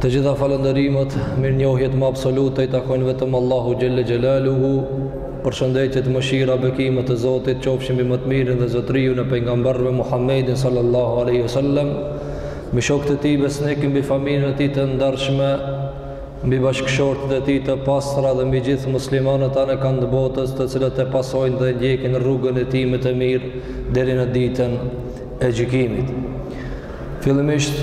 Të gjitha falënderimet, mirënjohjet më absolute i takojnë vetëm Allahut xhelle xhelaluhu, përshëndetjet, mëshira, bekimet e Zotit, qofshin mbi më të mirin dhe zotëriun e pejgamberëve Muhammedin sallallahu alejhi ue selem, mbi shokët e tij besnikë, mbi familjen e tij të ndershme, mbi bashkëshortët e tij të pastra dhe mbi gjithë muslimanët anekand botës të cilët e pasojnë dhe ndjekin rrugën e tij më të mirë deri në ditën e gjykimit. Fillimisht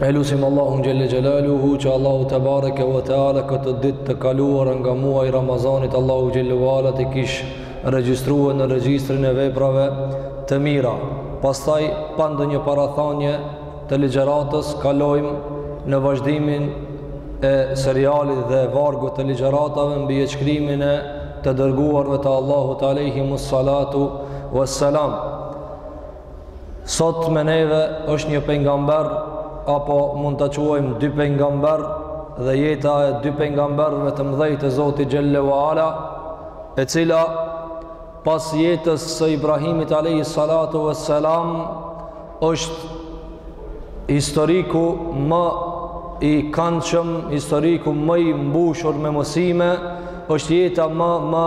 e lusim Allahun xhelle xhelaluhu që Allahu tebareke ve teala këto ditë të kaluara nga muaji i Ramazanit Allahu xhelle ue ala të kish regjistruar në regjistrin e veprave të mira. Pastaj pa ndonjë parathanie të ligjëratës kalojmë në vazhdimin e serialit dhe vargut të ligjëratave mbi shkrimin e të dërguarve të Allahut alejhimus salatu ues selam. Sot me neve është një pejgamber, apo mund ta quajmë dy pejgamberë, dhe jeta e dy pejgamberëve të mdhej të Zotit xhelle ue ala, e cila pas jetës së Ibrahimit alejhi salatu ue selam është historiku më i kandshëm, historiku më i mbushur me mësime, është jeta më më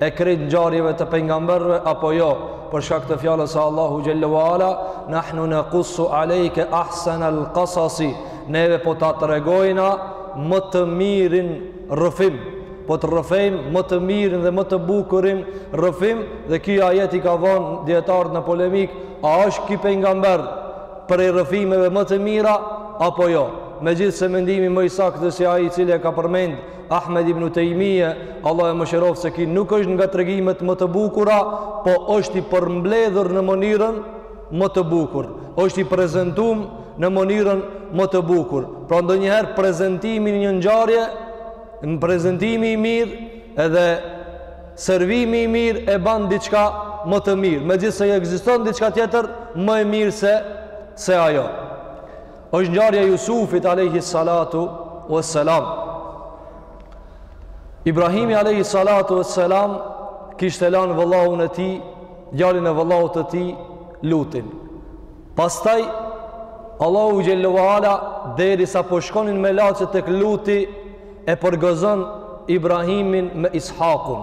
e krejt ngjarjeve të pejgamberëve apo jo për shkak të fjalës së Allahut xhelle ue ala nahnu naqussu alejke ahsan al qasasi neve po ta tregojna më të mirin rrëfim po të rrëfejmë më të mirin dhe më të bukurin rrëfim dhe ky ajet i ka vënë dijetarët në polemikë a është ky pejgamber prej rrëfimeve më të mira apo jo megjithëse mendimi më i saktë si ai i cili e ka përmend Ahmed ibn Tejmije, Allahu e mëshiroftë se ki nuk është nga tregimet më të bukura, po është i përmbledhur në mënyrën më të bukur, është i prezentum në mënyrën më të bukur. Pra ndonjëherë prezentimi i një ngjarje, prezentimi i mirë, edhe servimi i mirë e ban diçka më të mirë. Megjithëse ekziston diçka tjetër, më e mirë se, se ajo. Është ngjarja e Jusufit alejhi salatu ue selam. Ibrahimi alejhi salatu ue selam kishte lanë vëllaun e tij, djalin e vëllaut të tij, Lutin. Pastaj Allahu xhelle ue ala derisa po shkonin melaqet tek Luti e përgëzon Ibrahimin me Ishakun.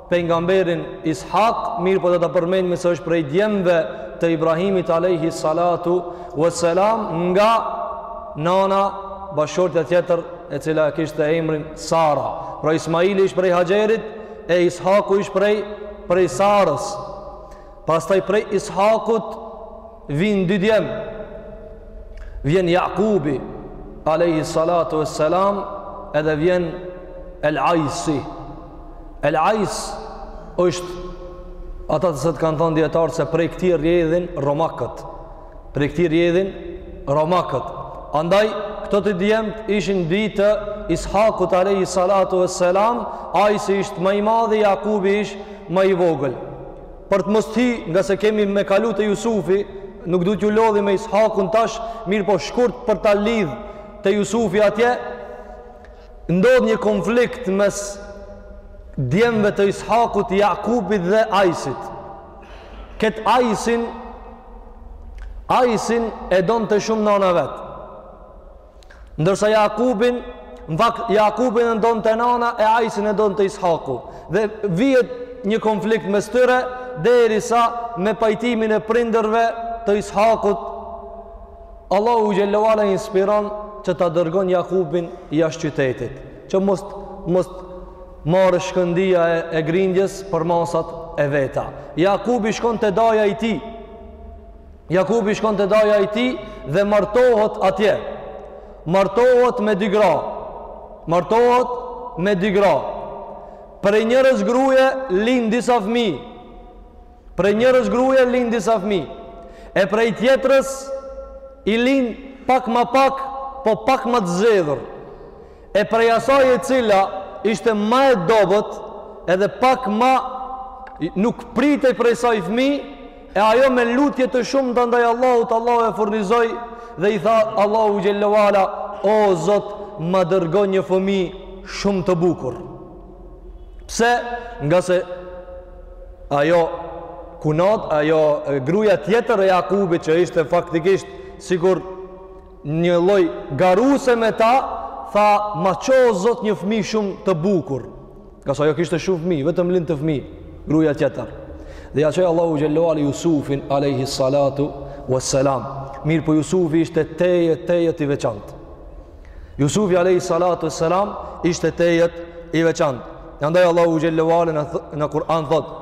pejgamberin Ishak, mirëpo do ta përmendim se është prej djemve të Ibrahimit alejhi salatu ue selam nga nana bashkëshortja tjetër e cila e kishte emrin Sara. Pra Ismaili ish prej Haxherit e Ishaku ishte prej prej Sarës. Pastaj prej Ishakut vijnë dy djem. Vjen Jakubi alayhi salatu wassalam edhe vjen El Ajsi. El Ajs është ata të cilët kanë thonë dijetarë se prej këtij rjedhin romakët. Prej këtij rjedhin romakët. Andaj, këta dy djemt ishin dy të Ishakut alayhi salatu wassalam, Ajsi ishte ma i madhi, Jakubi ishte ma i vogël. për të mos ti, ngase kemi me kalu te Jusufi, nuk du t'ju lodh me Ishakun tash, mirëpo shkurt për ta lidh te Jusufi atje, ndodh një konflikt mes djemve të Ishakut, Jakubit dhe Ajsit. Këtë Ajsin, Ajsin e donte shumë nana e vet. Ndërsa Jakubin, në fakt Jakubin e donte nana e Ajsin e donte Ishaku. Dhe vjen një konflikt mes tyre, derisa me pajtimin e prindërve të Ishakut, Allahu xhel-le ue ala inspiron që ta dërgon Jakubin jashtë qytetit, që mos, mos marrë shkëndija e, e grindjes përmasat e veta. Jakubi shkon te daja i tij, Jakubi shkon te daja i tij dhe martohet atje. Martohet me dy gra. Martohet me dy gra. Prej njërës gruje i lindin disa fmi. Prej njërës gruje i lindin disa fmi. E prej tjetrës i lindin pak ma pak, po pak ma të zgjedhur. E prej asaj e cila ishte ma e dobët edhe pak ma nuk pritej prej saj fmi e ajo me lutje të shumta ndaj Allahut Allahu e furnizoi dhe i tha Allahut xhel-le ue ala o Zot ma dërgo një fëmi shumë të bukur pse ngase ajo kunata ajo gruja tjetër e Jakubit që ishte faktikisht sikur një lloj garuse me ta, tha, ma ço o Zot një fëmijë shumë të bukur, ngase ajo kishte shumë fëmijë, vetëm lindte fëmijë, gruja tjetër. Dhe ia çoi Allahu xhel-le ue ala Jusufin, alejhi salatu, wa selam. Mirëpo Jusufi ishte tejet, tejet i veçantë. Jusufi, alejhi salatu, wa selam, ishte tejet i veçantë. Andaj Allahu xhel-le ue ala në, në Kur'an thotë,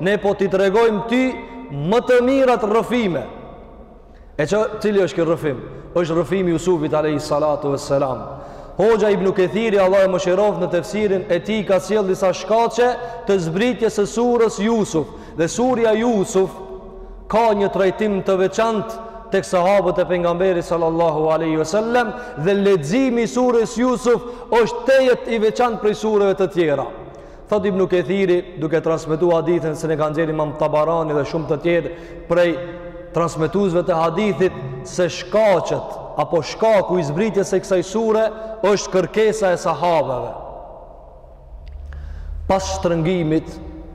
Ne po t'i tregojmë ty më të mirat rrëfime. E cili është ky rrëfim? është rrëfimi i Jusufit alejhi salatu veselam. Hoxha Ibn Kethiri, Allahu e mëshiroftë në tefsirin e tij ka sjellë disa shkaqe të zbritjes së sures Jusuf. Dhe surja Jusuf ka një trajtim të veçantë tek sahabët e Pejgamberit sallallahu aleyhi vësallem dhe leximi i sures Jusuf është tejet i veçantë prej sureve të tjera. Thotë Ibn Kethiri, duke transmetu hadithin cilin e ka nxjerrë Imam Tabarani dhe shumë të tjerë prej transmetuesve të hadithit se shkaqet apo shkaku i zbritjes së kësaj sure është kërkesa e sahabeve. Pas shtrëngimit,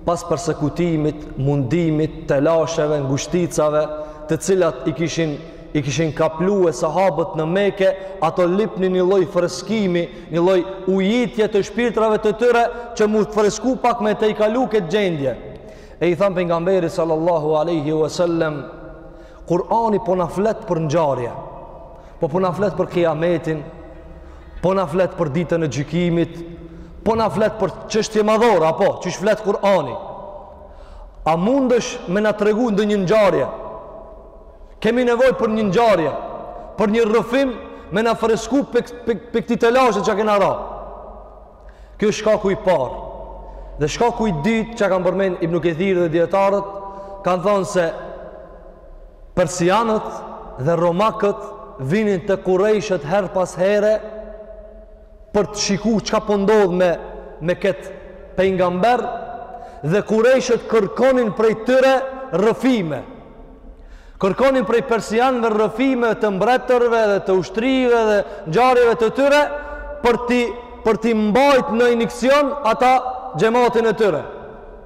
pas persekutimit, mundimit, telasheve, ngushticave, të cilat i kishin i kishin kaplue sahabët në meke, ato lypin një një lloj freskimi, një lloj ujitje të shpirtrave të tyre, që m'u fresku pak me tejkalu këtë gjendje. E i thanë pejgamberit sallallahu aleyhi wa sallem, Kurani po na flet për ngjarje. Po po na flet për kiametin, po na flet për ditën e gjykimit, po na flet për çështje madhore apo qysh flet Kurani. A mundësh me na tregu ndonjë ngjarje? Kemi nevojë për një ngjarje, për një rrëfim me na fresku prej këtyre telasheve që kena ra. Kjo është shkaku i parë. Dhe shkaku i dytë që kanë përmend Ibn Kathir dhe dietarët kanë thanë se persianët dhe romakët vinin te kurejshët herë pas here për të shiku çka po ndodh me, me këtë pejgamber dhe kurejshët kërkonin prej tyre rrëfime Kërkonin prej persianëve rrëfime të mbretërve dhe të ushtrive dhe ngjarjeve të tyre për t'i për t'i mbajt në iniksion ata xhematin e tyre.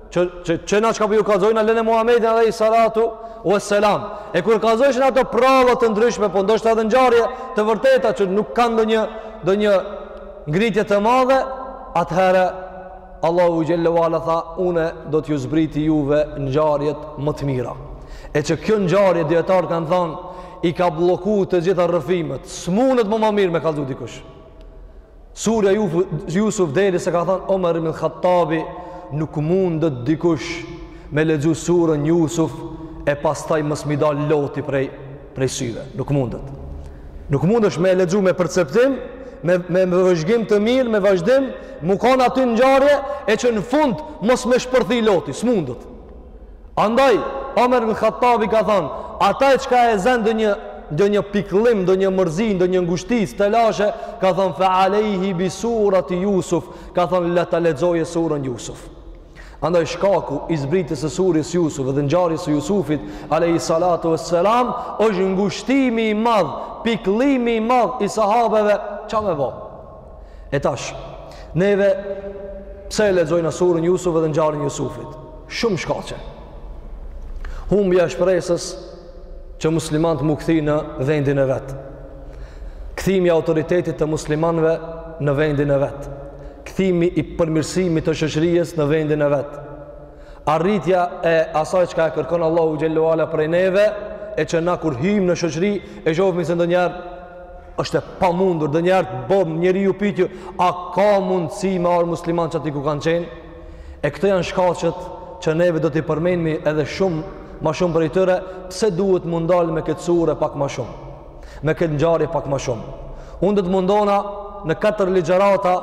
Që që që qe çka po ju kallzojna, leni Muhamedin alejhi salatu ue selam. E kur kallzojshin ato prralla të ndryshme, po ndoshta edhe ngjarje të vërteta që nuk kanë ndonjë ndonjë ngritje të madhe, atëherë Allahu xhelle ue ala tha unë do t'ju zbriti juve ngjarjet më të mira. E që kjo ngjarje dijetarët kanë thanë i ka blloku të gjitha rrëfimet. S'mundet mo ma mirë me kallzu dikush. Surja Jusuf derisa ka thanë Omer ibn Khattabi nuk mundet dikush me lexu surën Jusuf e pastaj mos m'i dal loti prej prej syve, nuk mundet. Nuk mundesh me e lexu me perceptim, me me vëzhgim të mirë, me vazhdim, m'u kon n'atë ngjarje e që në fund mos me shpërthi loti, s'mundet. Andaj Omer ibn Khattabi ka thënë, atë çka e zën ndonjë ndonjë pikëllim, ndonjë mërzi, ndonjë ngushticë telashe, ka thënë fa alaihi bi surati Yusuf, ka thënë le ta lexojë surën Yusuf. Andaj shkaku i zbritjes së surjes Jusuf dhe ngjarjes së Jusufit alayhi salatu wassalam është ngushtimi i madh, pikëllimi i madh i sahabeve çka ndodhi. E tash, neve pse e lexojna surën Jusuf dhe ngjarjen e Jusufit? Shumë shkaqe. Humbja e shpresës që muslimanët m'u kthi në vendin e vet. Kthimi i autoritetit të muslimanëve në vendin e vet. Kthimi i përmirësimit të shoqërisë në vendin e vet. Arritja e asaj çka e kërkon Allahu xhelle ue ala prej neve, e që na kur him në shoqëri, e shofmi se ndonjëherë është e pamundur, ndonjëherë bon njeriu pyetje, a ka mundësi me ardh musliman qaty ku kanë qenë? E këto janë shkaqet që neve do t'i përmenmi edhe shumë ma shumë prej tyre, pse duhet m'u ndal me këtë sure pak ma shumë, me këtë ngjarje pak ma shumë. Unë do të mundona në katër ligjarata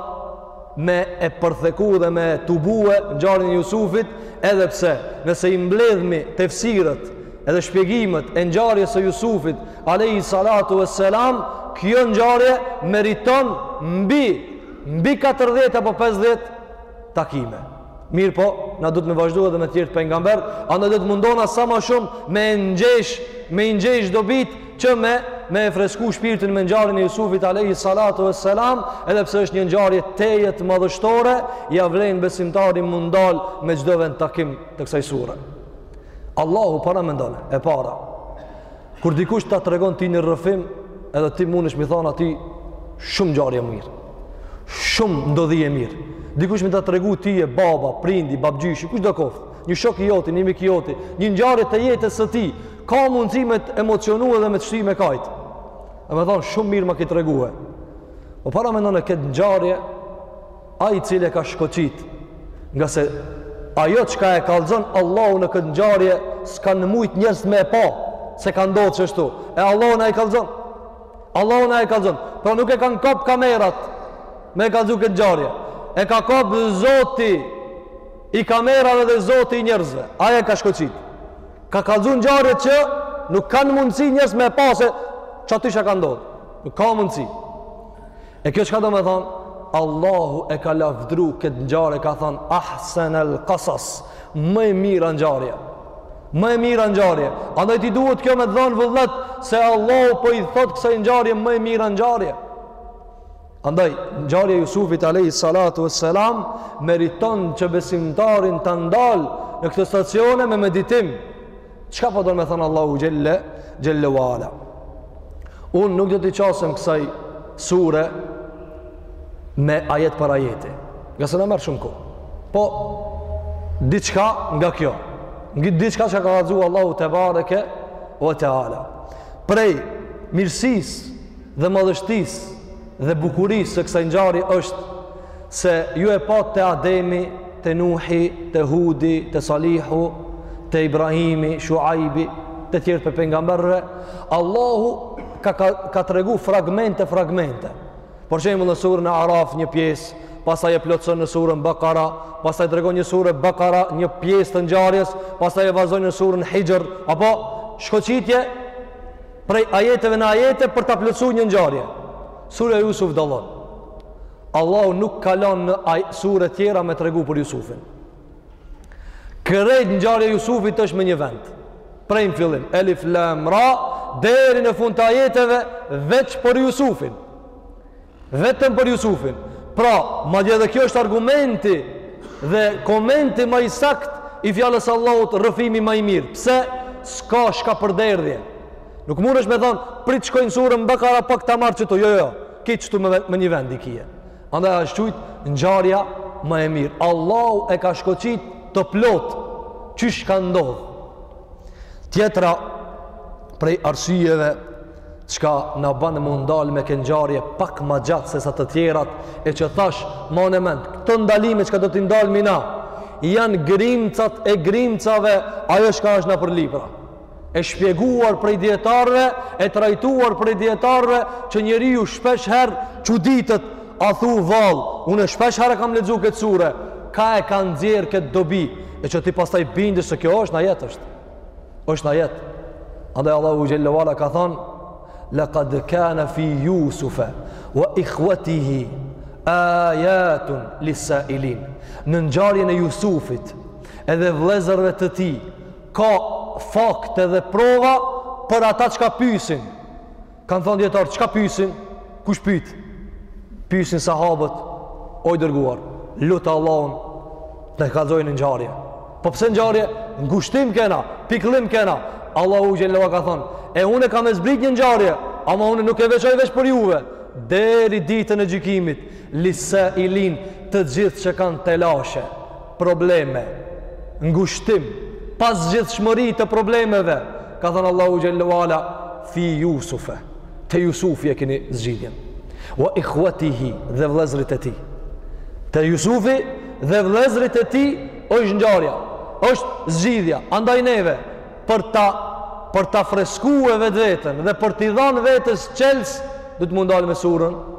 me e përtheku dhe me tubue ngjarjen e Jusufit, edhe pse nëse i mbledhmi tefsirët edhe shpjegimet e ngjarjes së Jusufit, alejhi salatu ue selam, kjo ngjarje meriton mbi, mbi 40 apo 50 takime. Mirëpo, na duhet me vazhdu edhe me tjerët pejgamberë, andaj do të mundona sa ma shumë me i ngjesh, me i ngjesh dobitë që me, me e fresku shpirtin me ngjarjen e Jusufit alejhi salatu ue selam, edhe pse është një ngjarje tejet madhështore, ia vlen besimtari m'u ndal me çdo vendtakim të kësaj sure. Allahu paramendone, e para, kur dikush ta tregon ti një rrëfim, edhe ti mundesh m'i thanë atij shumë ngjarje e mirë. Shumë ndodhi e mirë. Dikush me ta tregu tye baba, prindi, babgjyshi, kushdo koftë? Një shok i joti, një mik i joti, një ngjarje të jetës së tij, ka mundësi me të emocionue dhe me të shti me kajt. E me thanë shumë mirë ma ke tregue. Po paramendone këtë ngjarje ai i cili e ka shkoqit, ngase ajo çka e kallzon Allahu në këtë ngjarje s'kanë mujt njerëz me e pa se ka ndodh qashtu. E Allahu na i kallzon. Allahu na e kallzon. Pra nuk e kanë kap kamerat me e kallzu këtë ngjarje. E ka kap Zoti i kamerave dhe Zoti i njerëzve. Ai e ka shkoqit. Ka kallzu ngjarje që nuk kanë mundësi njerëz me e pa se qaty çka ka ndodh. Nuk ka mundësi. E kjo çka domethanë? Allahu e ka lavdru këtë ngjarje, ka thonë ahsan al-qasas, më e mira ngjarje. më e mira ngjarje. Andaj ty duhet kjo me të dhënë vullnet se Allahu po i thotë kësaj ngjarje më e mira ngjarje. Andaj ngjarja e Jusufit alejhi salatu uesselam meriton që besimtarin ta ndal në këto stacione me meditim. Çka po don me thanë Allahu xhelle xhelle ue ala. Unë nuk do t'i qasem kësaj sure me ajet prej ajeti. Nga se na merr shumë kohë. Po, diçka nga kjo. Nga diçka çka ka kallzu Allahu tebareke we teala. Prej, mirësisë dhe madhështisë dhe bukurisë së kësaj ngjarje është se ju e pat te Ademi, te Nuhi, te Hudi, te Salihu, te Ibrahimi, Shuaibi, te tjerët prej pejgamberëve, Allahu ka, ka, ka tregu fragmente, fragmente. Për shembull në surën Araf një pjesë, pastaj e plotëson në surën Bakara, pastaj tregon në suren Bakara, një pjesë të ngjarjes, pastaj e vazhdon në surën Hixhr, apo shkoqitje prej ajeteve në ajete për ta plotësu një ngjarje. Sura Jusuf dallon. Allahu nuk kalon në sure tjera me tregu për Jusufin. Krejt ngjarja e Jusufit është më një vend. Prej në fillim, Elif Lemra, deri në fund të ajeteve, veç për Jusufin. Vetëm për Jusufin. Pra, madje edhe kjo është argumenti dhe komenti ma i saktë i fjalës së Allahut rrëfimi ma i mirë. Pse? S'ka shkapërderdhje. Nuk mundesh me thanë, prit shkoj në surën Bakara pak ta marr qëtu. Jo, jo, jo. Krejt qëtu me, me një vend i ki. Andaj është qujt ngjarja më e mirë. Allahu e ka shkoqit të plotë qysh ka ndodhë. Tjetra prej arsyeve çka na ban me u ndal me këtë ngjarje pak më gjatë se sa të tjerat e që thashë mane mend. Këto ndalime çka do të ndalmi na janë grimcat e grimcave ajo çka është nëpër libra. e shpjeguar prej dijetarëve e trajtuar prej dijetarëve që njeriu shpesh herë çuditet a thu vallë unë shpesh herë e kam lexu këtë sure ka e ka nxjerr këtë dobi e që ti pastaj bindesh se kjo është në ajet është është në ajet andaj Allahu xhelle we ala ka thanë laqad kana fi yusufa wa ikhwatihi ayatun lisailin në ngjarjen e Jusufit edhe vëllezërve të tij ka fakte dhe prova për ata çka pysin kanë thonë dijetarët çka pysin kush pyt pysin sahabët o i dërguar lute Allahun të kallzon ngjarje po pse ngjarje ngushtim kena pikllim kena Allahu xhelle we ala ka thonë e unë kam me zbrit një ngjarje ama unë nuk e veçoj veç për juve deri ditën e gjykimit lisailin të gjithë që kanë telashe probleme, ngushtim, pazgjidhshmëri të problemeve, ka thanë Allahu xhelle we ala fi Jusufe, te Jusufi e keni zgjidhjen. Wa ikhwatihi dhe vëllezërit e tij. Te Jusufi dhe vëllezërit e tij është ngjarja, është zgjidhja. Andaj neve për ta për ta fresku vetveten dhe për t'i dhanë vetes çelës, do me u ndal me surën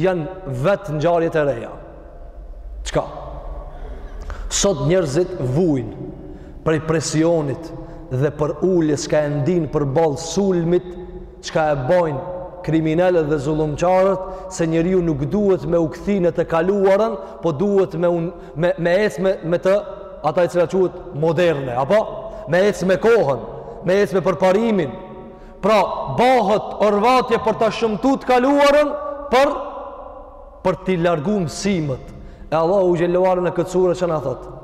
janë vetë ngjarjet e reja. Çka? Sot njerëzit vujnë prej presionit dhe përuljes çka e ndinë përballë sulmit çka e bajnë kriminelët dhe zullumqarët se njeriu nuk duhet me u kthy në të kaluarën po duhet me, un, me, me ec me, me të ata e cila quhet moderne apo me ec me kohën me ec me përparimin Pra, bahet orvatje për ta shëmtu të kaluarën, për për t'i largu mësimet. E Allahu xhele ue ala në këtë sure çka na thotë: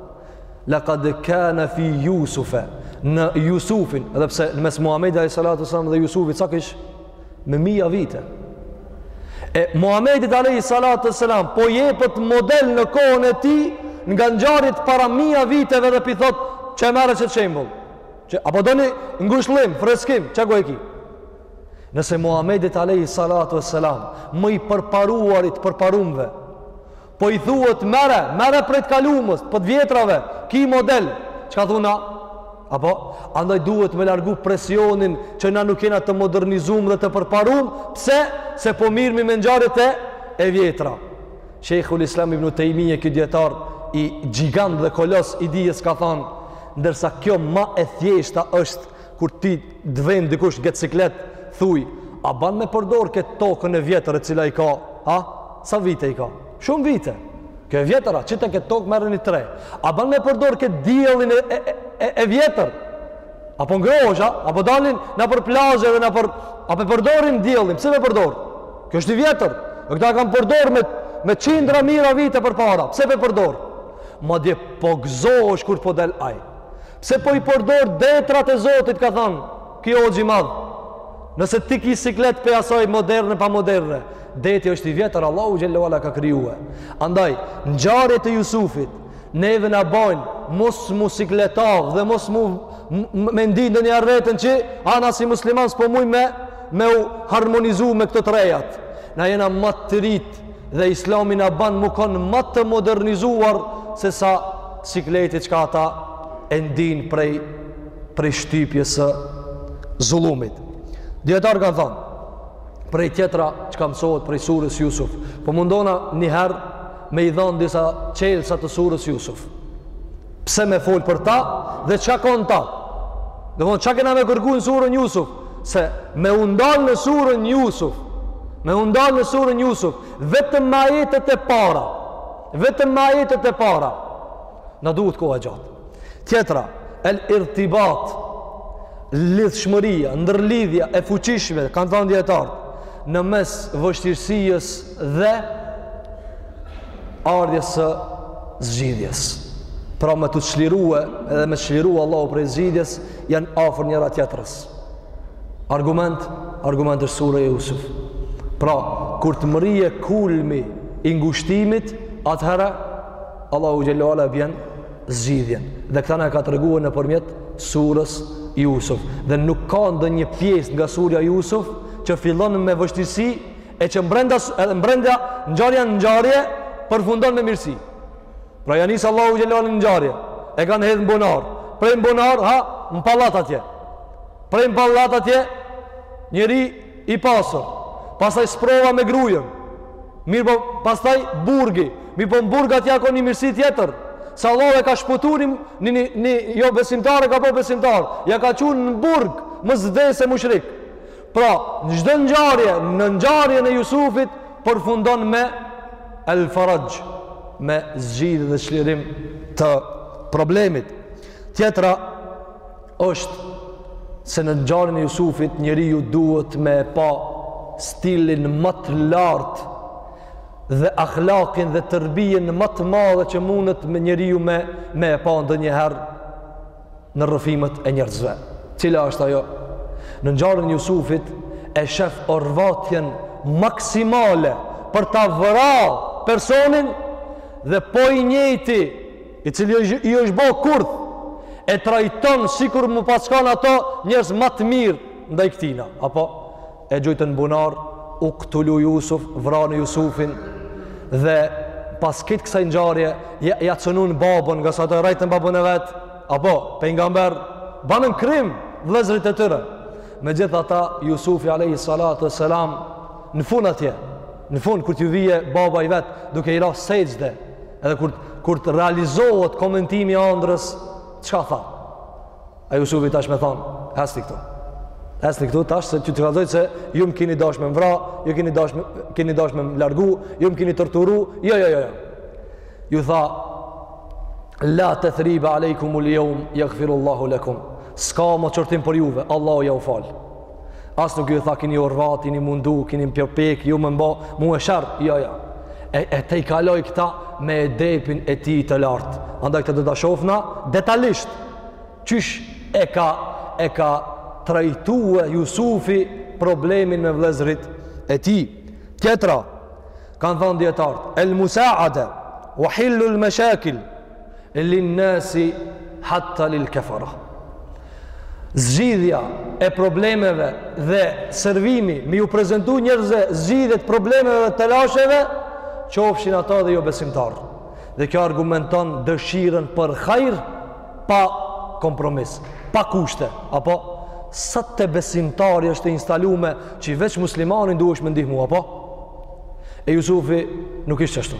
"Laqad kana fi Yusufa" në Jusufin, edhe pse në mes Muhamedit alayhi salatu sallam dhe Jusufit sa kish me mija vite. E Muhamedit alayhi salatu sallam po jepet model në kohën e tij nga ngjarjet para mija viteve dhe po i thot qe merre qe shembull. Qe apo doni ngushëllim, freskim, qe ku e ki? Nëse Muhamedit alayhi salatu wassalam, më i përparuari i t'përparumve, po i thuhet merre, merre prej të kalumës, prej të vjetrave, ki model. Çka themi na? Apo andaj duhet me largu presionin që na nuk jena të modernizum dhe të përparum, pse? Se po mirremi me ngjarjet e e vjetra. Shejhul Islam Ibn Tejmije, ky dijetar i gjigant dhe kolos i dijes ka thanë, ndërsa kjo ma e thjeshta është kur ty t'venë dikush qit siklet, thuj, a ban me përdor këtë tokën e vjetër e cila i ka, a? Sa vite i ka? Shumë vite. Kjo e vjetër, a? Qite këtë tokë merre një t're. A ban me përdor këtë diellin e, e, e, e vjetër? Apo ngrohesh, a? Apo dalin nëpër plazhe dhe nëpër apo e përdorin diellin, pse e përdor? Ky është i vjetër. Dhe këtë e kanë përdor me me qindra mijra vite përpara. Pse e përdor? Madje po gëzohesh kur po dal ai. Pse po i përdor detrat e Zotit, ka thanë ky hoxhë i madh. Nëse ti ki siklet pe asoj moderne pa moderne, deti është i vjetër Allahu xhele ue ala e ka kriju. Andaj ngjarjet e Jusufit Neve na bajnë mos m'u sikletav dhe mos mu me ndi ndonjëherë veten që a na si musliman s'po muj me me u harmonizu me këto të rejat. Na jena ma të rritë dhe islami na ban m'u konë ma të modernizuar se sa sikleti çka ata e ndinë prej, prej shtypjes së zullumit. Dijetarët kanë thonë, prej tjetra çka mësohet prej surës Jusuf, po mundona njëherë me i dhanë disa çelësa të surës Jusuf. Pse me fol për ta dhe çka ka në ta? Domethonë çka kena me kërku në surën Jusuf, se me u ndal në surën Jusuf, me u ndal në surën Jusuf, vetëm me ajetet e para, vetëm me ajetet e para. Na duhet koha gjatë. Tjetra, el irtibat, lidhshmëria, ndërlidhja e fuqishme, kanë thanë dijetarët, në mes vështirësisë dhe ardhjes së zgjidhjes. Pra me të çlirue edhe me çlirue Allahu prej zgjidhjes janë afër njëra tjetrës. Argument, argument është sure Jusuf. Pra, kur të mërrije kulmi i ngushtimit, atëherë Allahu xhel-le ue ala bjen zgjidhjen. Dhe këta na ka tregue nëpërmjet surës Jusuf. Dhe nuk ka ndonjë pjesë nga surja Jusuf që fillon me vështirësi e që mbrenda edhe mbrenda ngjarja në ngjarje përfundon me mirësi. Pra ja nisë Allahu xhel-le në ngjarje, e kanë hedhë në bunar, prej në bunar, ha, në pallat atje. Prej në pallat atje, njeri i pasur, pastaj sprova me grujën, mirëpo pastaj burgi, mirëpo në burg atje a kon një mirësi tjetër, se Allahu e ka shpëtu një, një, një jobesimtar e ka bo besimtar, ja ka çu në burg, mos vdesë mushrik. Pra, në çdo ngjarje, në ngjarjen e Jusufit përfundon me El Faraxh, me zgjidhje dhe çlirim të problemit. Tjetra është se në ngjarjen e Jusufit njeriu duhet me pa stilin ma të lartë dhe ahlakin dhe terbijen ma të madhe që mundet me njeriu me me e pa ndonjëherë në rrëfimet e njerëzve. Cila është ajo? Në ngjarjen e Jusufit e shef orvatjen maksimale për ta vra personin dhe po i njëjti i cili i është bo kurth e trajton sikur me pas kan ato njerëz ma të mirë ndaj këtina. Apo e gjujtën n'bunar, uktulu Jusuf, vranë Jusufin, dhe pas gjithë kësaj ngjarje, ja, ja cenun babën, ngase ato e rrejtën babën e vet, apo, pejgamber, banën krim, vllezërit e tyre. Me gjithë ata, Jusufi a.s. në fun atje, në fun, kur t'ju vije baba i vet, duke i ra sexhde edhe kur, kur të realizohet komentimi i andrrës, çka tha? A Jusufi tash me thonë, eni këtu. Eni këtu tash se që të kallzoj se ju më kini dash me më vra, ju kini dash me, kini dash me më largu, ju më kini torturu, jo, jo, jo, jo. Ju tha, la tethribe alejkumul jeum, jagfirullahu lekum. S'ka më qortim për juve, Allahu jau falë. As nuk ju tha, kini orvat, kini mundu, kini përpjek, ju me m'ba mue sherr, jo, jo. E, e tejkaloi këta me edepin e tij të lartë. Andaj këta do ta shofna detalisht. qysh e ka e ka trajtue Jusufi problemin me vllezrit e tij tjetra kanë thonë dijetartë el musaade ue hal-lu el meshakil lin nasi hatta lil kefara zgjidhja e problemeve dhe servimi me ju prezentu njerëzve zgjidhjet problemeve dhe telasheve qofshin ata dhe jo besimtar Dhe kjo argumenton dëshirën për hajr pa kompromis, pa kushte, apo sot te besimtari është e instalume që i veç muslimanin duhesh me ndihmu, apo? E Jusufi nuk ishte ashtu.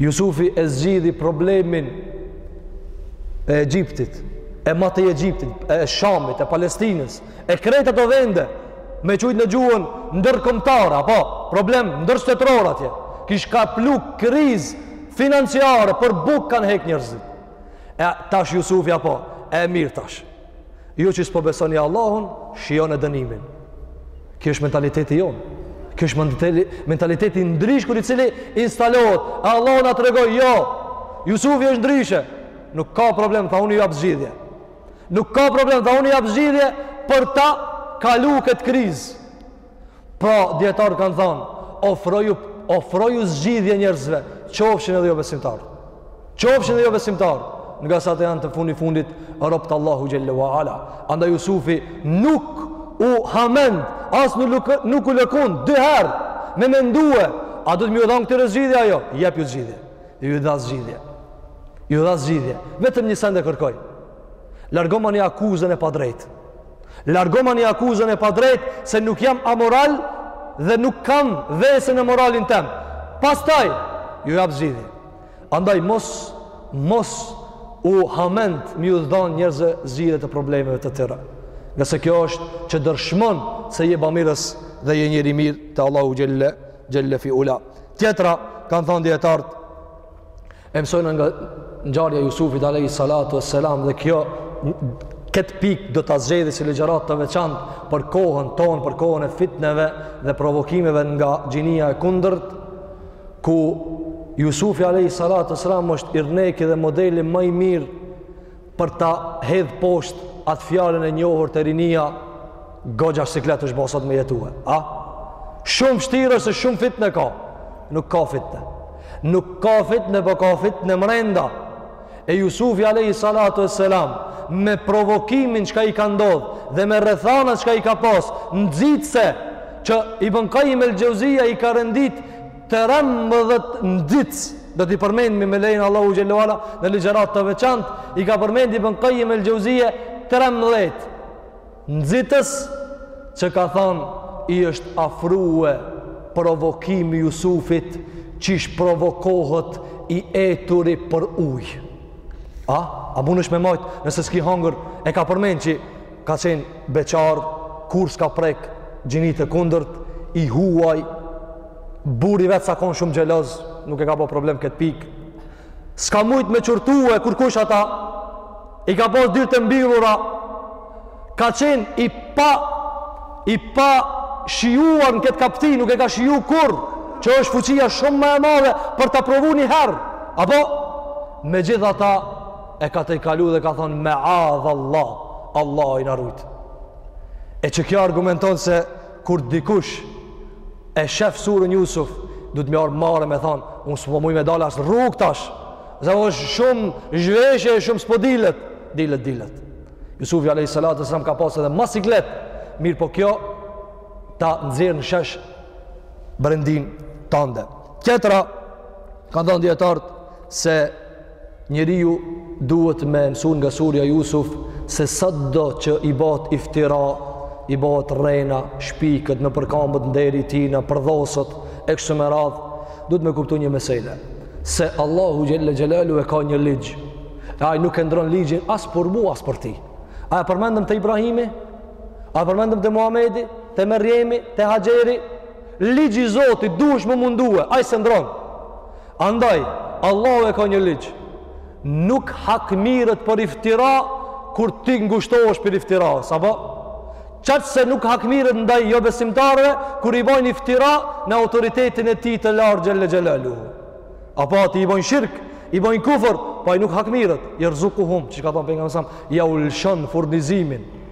Jusufi e zgjidhi problemin e Egjiptit, e madje e Egjiptit, e Shamit, e Palestinës, E krejt ato vende, me qujt në gjuhën ndërkombtare, apo problem ndërshtetëror atje, kish ka plu krizë financiare, për bukë kanë hek njerzit. E tash Jusufi, apo, e mirë tash. Ju që s'po besoni Allahun, shijone dënimin. Ky është mentaliteti jonë. Ky është mentaliteti i ndryshkur i cili instalohet. Allahu na tregoi, jo. Jusufi është ndryshe. Nuk ka problem, tha unë ju jap zgjidhje. Nuk ka problem, tha unë jap zgjidhje për ta kalu këtë krizë. Pra, dijetarët kanë thanë, ofroju, ofroju zgjidhje njerëzve, qofshin edhe jo besimtarë. Qofshin edhe jo besimtarë, ngase ata janë te fundi fundit, robt e Allahut xhel-le ue ala. Andaj Jusufi nuk u hamend, as nuk, nuk u lëkun, dy herë, me mendue, a duhet me ju dhanë këtyre zgjidhje a jo? Jepju zgjidhje. Ju dha zgjidhje. Ju dha zgjidhje. Vetëm një send e kërkoi. Largomani akuzën e padrejtë. Largomani akuzën e padrejtë se nuk jam amoral dhe nuk kam ves në moralin tem. Pastaj ju jap zgjidhje. Andaj mos mos u hamend me ju dhanë njerëzve zgjidhje të problemeve të tyre. Ngase kjo është që dëshmon se je bamirës dhe je njeri i mirë te Allahu Xhel-le, Xhel-le fi ula. Tjetra, kanë thonë dijetartë, e mësojmë nga ngjarja e Jusufit Alejhi Salatu ue Selam dhe kjo këtë pikë do ta zgjedhi si ligjëratë të veçantë për kohën tonë, për kohën e fitneve dhe provokimeve nga gjinia e kundërt, ku Jusufi Alejhi Salatu ue Selam është jyrneki dhe modeli ma i mirë për ta hedh poshtë atë fjalën e njohur te rinia goxha siklet është bo sot me jetue a shumë vështirë është se shumë fitne ka nuk ka fitne nuk ka fitne po ka fitne mrenda e Jusufi Alejhi Salatu ue Selam me provokimin çka i ka ndodh dhe me rrethana çka i ka pas nxitëse që Ibn Kajim el Xheuzia i ka rendit Trembëdhjetë nxitës do t'i përmendmi me lejen e Allahut xhelle ala në ligjëratë të veçantë, i ka përmend Ibën Kajim el Xheuzije trembëdhjetë nxitës që ka thanë i është afrue provokimi Jusufit qysh provokohet i eturi për ujë. A? A mundesh me majt nëse s'ki hangër? E ka përmend që Ka qenë beqar, kurrë s'ka prek gjininë e kundërt, i huaj, burri i vet s'ka kon shumë xheloz, nuk e ka pa problem këtë pikë, s'ka mujt me qortue kurrkush ata, i ka pas dyert e mbyllura, ka qenë i pa, i pa shijuar në këtë kaptinë, nuk e ka shiju kurrë, që është fuqia shumë më e madhe për ta provu një herë, apo megjithatë e ka tejkalu dhe ka thonë meadhallah, Allahi na rujt. E që kjo argumenton se kur dikush e shef surën Jusuf, duhet me i ardh marre me thonë, unë s'po muj me dalë as n'rrugë tash, se është shumë zhveshje e shumë s'po dilet, dilet, dilet. Jusufi alejhi salatu ve selam ka pasë edhe ma siklet, mirëpo kjo ta nxjerr në shesh brendinë tande. Tjetra, kanë thanë dijetarët se Njeriu duhet me mësu nga surja Jusuf se sado që i bahet iftira, i bahet rrena, shpiket, nëpërkambet nderi i tij, përdhoset e kështu me radhë, duhet me kuptu një mesele se Allahu xhelle xhelaluhu e ka një ligj. E ai nuk e ndron ligjin as për mu as për ti. A e përmendëm te Ibrahimi? A e përmendëm te Muhamedi, te Merjemi, te Haxheri? Ligji i Zotit duhesh me u mundue, ai s'e ndron. Andaj, Allahu e ka një ligj, nuk hakmirret për iftira, kur ti ngushtohesh për iftira, apo? Qashtu siç nuk hakmirret ndaj jobesimtarëve, kur i bojnë iftira në autoritetin e tij të lartë xhelle xhelaluhu. Apo atij i bojnë shirk, i bojnë kufër, po ai nuk hakmirret, jerzukuhum, siç ka thonë Pejgamberi a.s., jau lëshon furnizimin,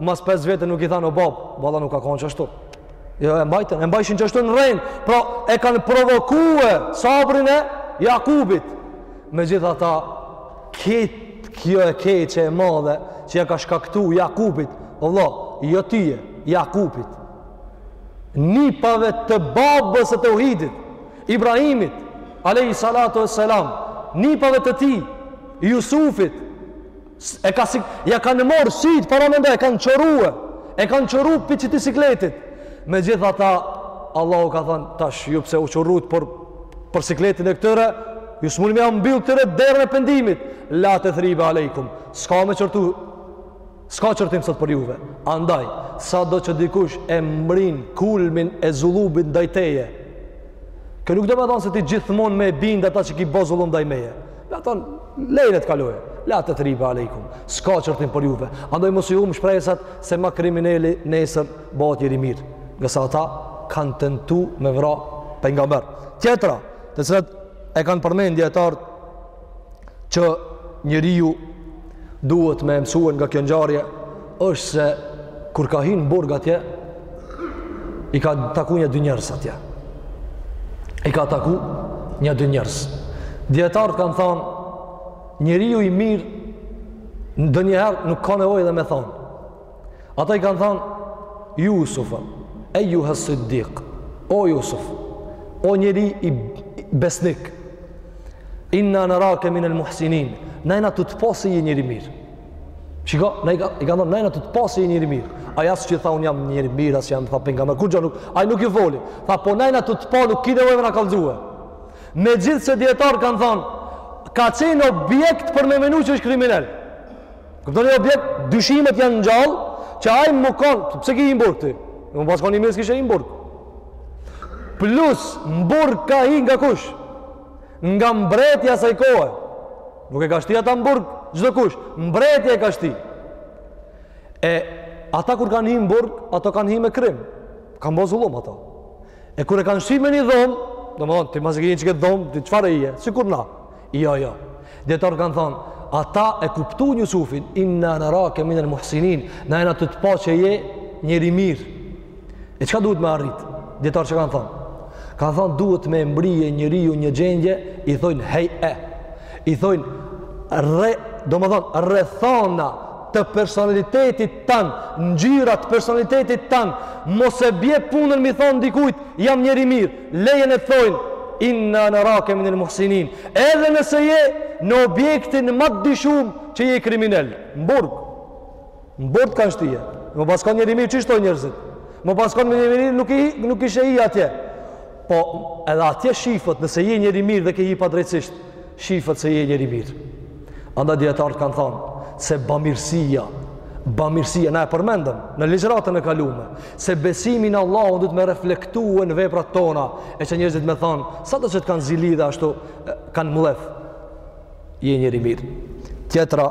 Mas pesë vjete nuk i thanë o babë, vallahi nuk ka konë qashtu. Jo, e mbajtën, e mbajshin qashtu në rrenë, pra e kanë provokue sabrin e Jakubit. Megjithatë, këtë kjo e keqe e madhe, që ja kanë shkaktu Jakubit, o vla, jo tye, Jakubit. Nipave të babës së teuhidit, Ibrahimit, alejhi salatu ve selam, nipave të tij, Jusufit, E ka si, ja kanë marrë sytë paramendo, e kanë qorrue, e kanë qorru prej qitij sikletit. Megjithatë, Allahu ka thënë, tash ju pse u qorrut për, për sikletin e këtyre, ju s'muni me jau mbyll këtyre derën e pendimit, la tethribe alejkum, s'ka me qortu, s'ka qortim sot për juve. Andaj, sado që dikush e mbrin kulmin e zullumit ndaj teje, kjo nuk do me thonë se ti gjithmonë me e bind atë që ki bo zullum ndaj meje. La të leje ne të kalojë. La tethribe alejkum. S'ka qortim për juve. Andaj mos i humb shpresat se ma krimineli nesër bëhet njeri i mirë. Ngase ata kanë tentu me vra pejgamber. Tjetra, të cilat e kanë përmend dijetarët që njeriu duhet me e mësue nga kjo ngjarje, është se kur ka hi në burg atje i ka taku nja dy njerëz atje. I ka taku nja dy njerëz. Dijetarët kanë thënë njeriu i mirë ndonjëherë nuk ka nevojë edhe me thanë. Ata i kanë thënë Jusuf, ejjuha siddik. O Jusuf, o njeri i besnik. Inna naraka min al-muhsinin. Na jena tu të pa se je njeri i mirë. Shiko, na i ka, i kanë thonë, na jena tu të pa se je njeri i mirë. Ai as që i tha, unë jam njeri i mirë, as jam tha pejgamber, kurgjo nuk, ai nuk ju foli. Tha, po na jena tu të pa, nuk ki nevojë me na kallxue. Megjithëse dijetarët kanë thonë, ka qenë objekt për me menu që është kriminel. Kuptoni objekt, dyshimet janë ngjallë, që ai me konë, pse ki hi m'burg ti? Me pas kon i mirë s'kishe hi m'burg. Plus, m'burg ka hi nga kush? Nga mbreti i asaj kohe. Nuk e ka shti atë m'burg çdokush. Mbreti e ka shti. E ata kur kanë hi në burg, ata kanë hi me krim. Kanë bo zullum ata. E kur e kanë shti me një dhomë, domethënë ti masi ki hi në qikët dhomë, ti çfarë je? Sikur na. Jo, jo. Dijetarët kanë thonë, ata e kuptuan Jusufin, inna naraka min al-muhsinin, na jena tu të pa që je njeri i mirë. E çka duhet me arrit? Dijetarët ç'kanë thonë? Kanë thonë duhet me mbrije njeriu një gjendje, i thonë hej'e. I thonë rre, domethonë rrethana të personalitetit tand, ngjyra të personalitetit tand, mos e bje punën me i thonë dikujt, jam njeri i mirë, leji ne thojnë, inna narake minel muhsinin, edhe nëse je në objektin më të dyshum që je kriminel, në burg. Në burg kanë shtie. Me pas kanë njeri i mirë, ç'thojnë njerëzit? Me pas kanë njeri i mirë, nuk, i, nuk kishe hi atje. Po, edhe atje shifet, nëse je njeri i mirë dhe ke hi padrejtësisht, shifet se je njeri i mirë. Andaj dijetarët kanë thanë, se bamirësia, bamirësia, na e përmendëm, në ligjëratën e kalume, se besimi n'Allahun duhet me reflektue në veprat tona, e që njerëzit me thanë, sado që të kanë zili dhe ashtu, kanë mllef, je njeri i mirë. Tjetra,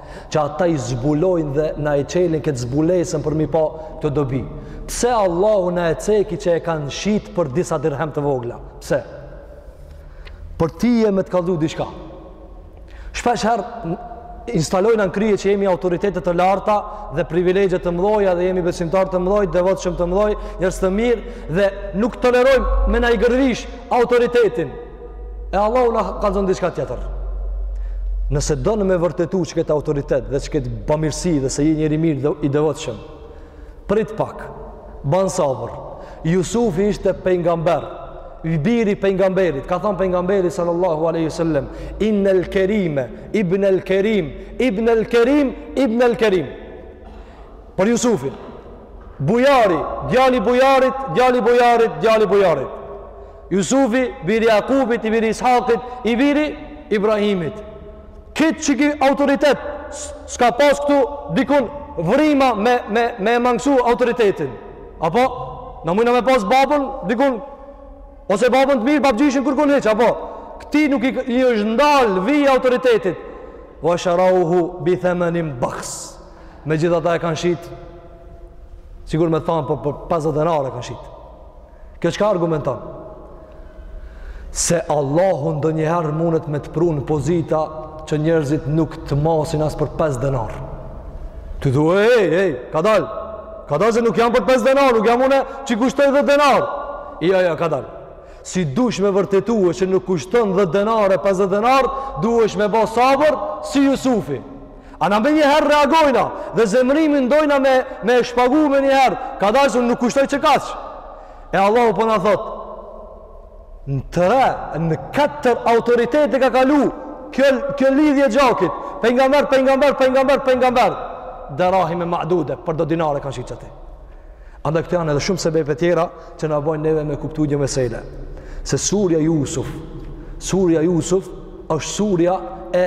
që ata i zbulojnë dhe na e çelin ket zbulesën për m'i pa këto dobi. Pse Allahu na e ceki që e kanë shit për disa dirhem të vogla? Pse? Për ty, e me të kallxu diçka. Shpesh herë instalojna n'krye që jemi autoritete të larta dhe privilegje të mdhoja dhe jemi besimtarë të mdhoj, devotshëm të mdhoj, njerëz të mirë dhe nuk tolerojmë me na i gërvisht autoritetin. e Allahu na kallzon diçka tjetër. Nëse don me vërtetu qet autoritet dhe qet bamirësi dhe se je njeri i mirë dhe i devotshëm, prit pak, ban sabër, Jusufi ishte pejgamber, i biri pejgamberit, ka thanë pejgamberi sallallahu alejhi ve sel-lem, inne el kerime, ibn el kerim, ibn el kerim, ibn el kerim. Për Jusufin, bujari, djali bujarit, djali bujarit, djali bujarit. Jusufi, biri Jakubit, i biri Ishakit, i biri Ibrahimit. Këtë far autoritet, s'ka pas këtu dikun vrima me, me, me mangësu autoritetin. Apo, na mujna me pas babën, dikun, ose babën të mirë, babgjyshin kurkun hiç, apo, këtij nuk i, i është ndal vija e autoritetit. Ve sherauhu bi themenin bahs. Megjithatë e kanë shit, sikur me thanë, për, po, për po, 50 denarë e kanë shit. Kjo çka argumenton? Se Allahu ndonjëherë mundet me të pru në pozita që njerëzit nuk të masin as për 5 denar. Ti thu, "Ej, ej, kadal. Kadal se nuk jam për 5 denar, nuk jam unë që kushtoj 10 denar." Jo, jo, kadal. Si dush me vërtetu që nuk kushton 10 denar e 50 denar, duhesh me ba sabër si Jusufi. A na menjëherë reagojna dhe zemrimin dojna me, me e shpagu menjëherë, kadal se nuk kushtoj qekaq. E Allahu po na thot, në tre, në katër autoritete ka kalu, kjo, kjo lidhje gjakit, pejgamber, pejgamber, pejgamber, pejgamber, derahime ma'dude, për do dinar e kanë shit qati. Andaj këto janë edhe shumë sebepe tjera, që na bajnë neve me kuptu një mesele se surja Jusuf surja Jusuf është surja e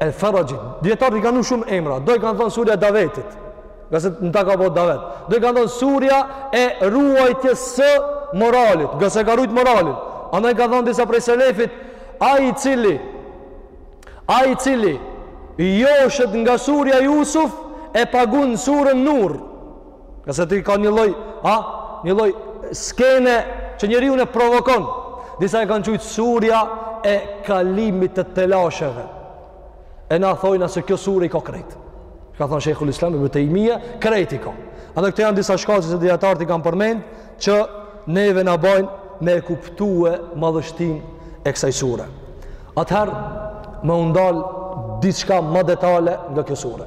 e feraxhit dijetarët i kanë vnu shumë emra do i kanë thonë surja davetit ngase në ta ka bo davet do i kanë thonë surja e ruajtjes së moralit ngase ka rujt moralin andaj kanë thonë disa prej selefit ai i cili ai i cili joshet nga surja Jusuf e pagun surën nur Nëse ti ka një lloj, a, një lloj skene që njeriun e provokon, disa e kanë qujtë surja e kalimit të telasheve. E na thojna se kjo sure i ka krejt. Çka ka thonë Shejhul Islam Ibn Tejmije, krejt i ka. Edhe këto janë disa shkaqe që dijetarët i kanë përmend, që neve na bajnë me e kuptue madhështinë e kësaj sure. Atëherë, me u ndalë diçka ma detale nga kjo sure.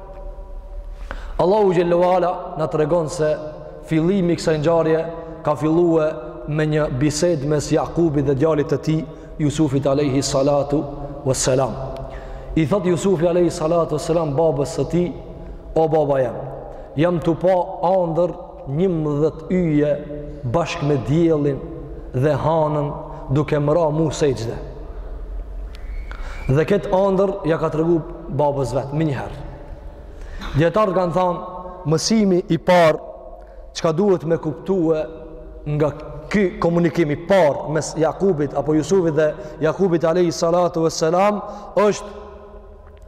Allahu Xhelle ue Ala na tregon se fillimi i kësaj ngjarje ka fillue me një bisedë mes Jakubit dhe djalit të tij Jusufit alejhi salatu ve selam i thotë Jusufi alejhi salatu ve selam babës së tij o baba jem jam tu pa andërr Njëmbëdhjetë yje bashkë me diellin dhe hanën duke m'ra mu sexhde. Dhe këtë andërr ia ka tregu babës vet, menjëherë. Dijetarët kanë thanë, mësimi i parë çka duhet me kuptue nga ky komunikim i parë mes Jakubit apo Jusufit dhe Jakubit alejhi salatu ve selam është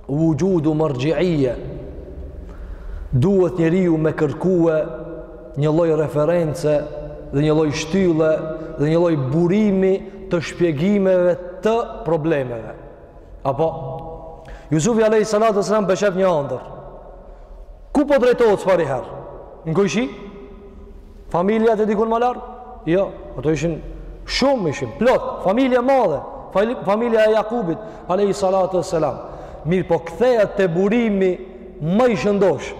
Vuxhudu merxhiije. Duhet njeriu me kërkue një lloj reference dhe një lloj shtylle dhe një lloj burimi të shpjegimeve të problemeve. Apo Jusufi alejhi salatu ve selam po shef një andërr. Ku po drejtohet fare herë? Në kojshi? Familja te dikun ma lart? Jo, ato ishin shumë, ishin plot, familje e madhe, familja e Jakubit, alejhi salatu ve selam. Mirëpo kthehet te burimi ma i shëndoshë,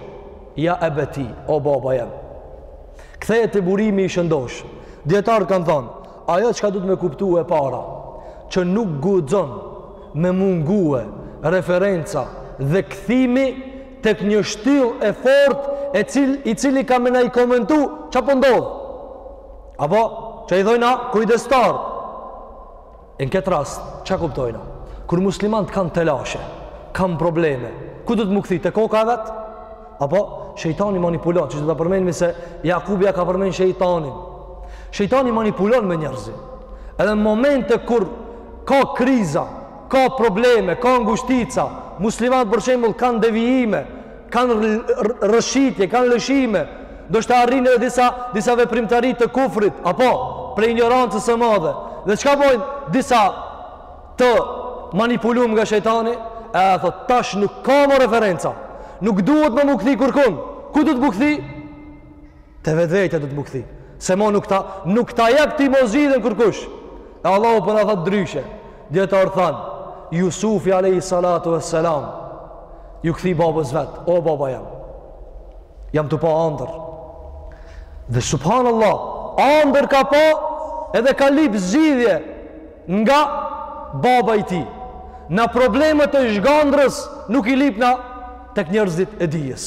ja ebeti, o baba jem. Kthehet te burimi i shëndoshë, dijetarët kanë thanë, ajo çka duhet me kuptu e para, që nuk guxon me mungue referenca dhe kthimi tek një shtyllë e fortë e cil, i cili ka me na i komentu ça po ndodh apo ça i thojna kujdestar e në këtë rast ça kuptojna kur muslimanët kanë telashe kanë probleme ku duhet me u kthy te koka e vet apo shejtani manipulon ë do ta përmendmi se Jakubi e ka përmend shejtanin shejtani manipulon me njerëzit edhe në momente kur ka kriza Ka probleme, ka ngushtica, muslimanët për shembull kanë devijime, kanë rrëshqitje, kanë lëshime, ndoshta arrijnë edhe disa, disa veprimtari të kufrit, apo prej injorancës së madhe. Dhe çka bojnë disa të manipulum nga shejtani? E thotë, tash nuk ka mo referenca, nuk duhet mo me u kthy kërkun, ku duhet me u kthy? Te vetvetja do të më kthi. Se mo nuk ta nuk ta jep ti mo zgjidhjen kërkush. E Allahu po na thot ndryshe. Dietar than, Jusufi alayhi salatu wassalam ju kthi babës vet, o baba jem. Jam tu pa andër. Dhe subhanallah, andër ka pa edhe ka lip zgjidhje nga baba i tij. Na problemet e zhgandrës nuk i lipna tek njerëzit e dijes.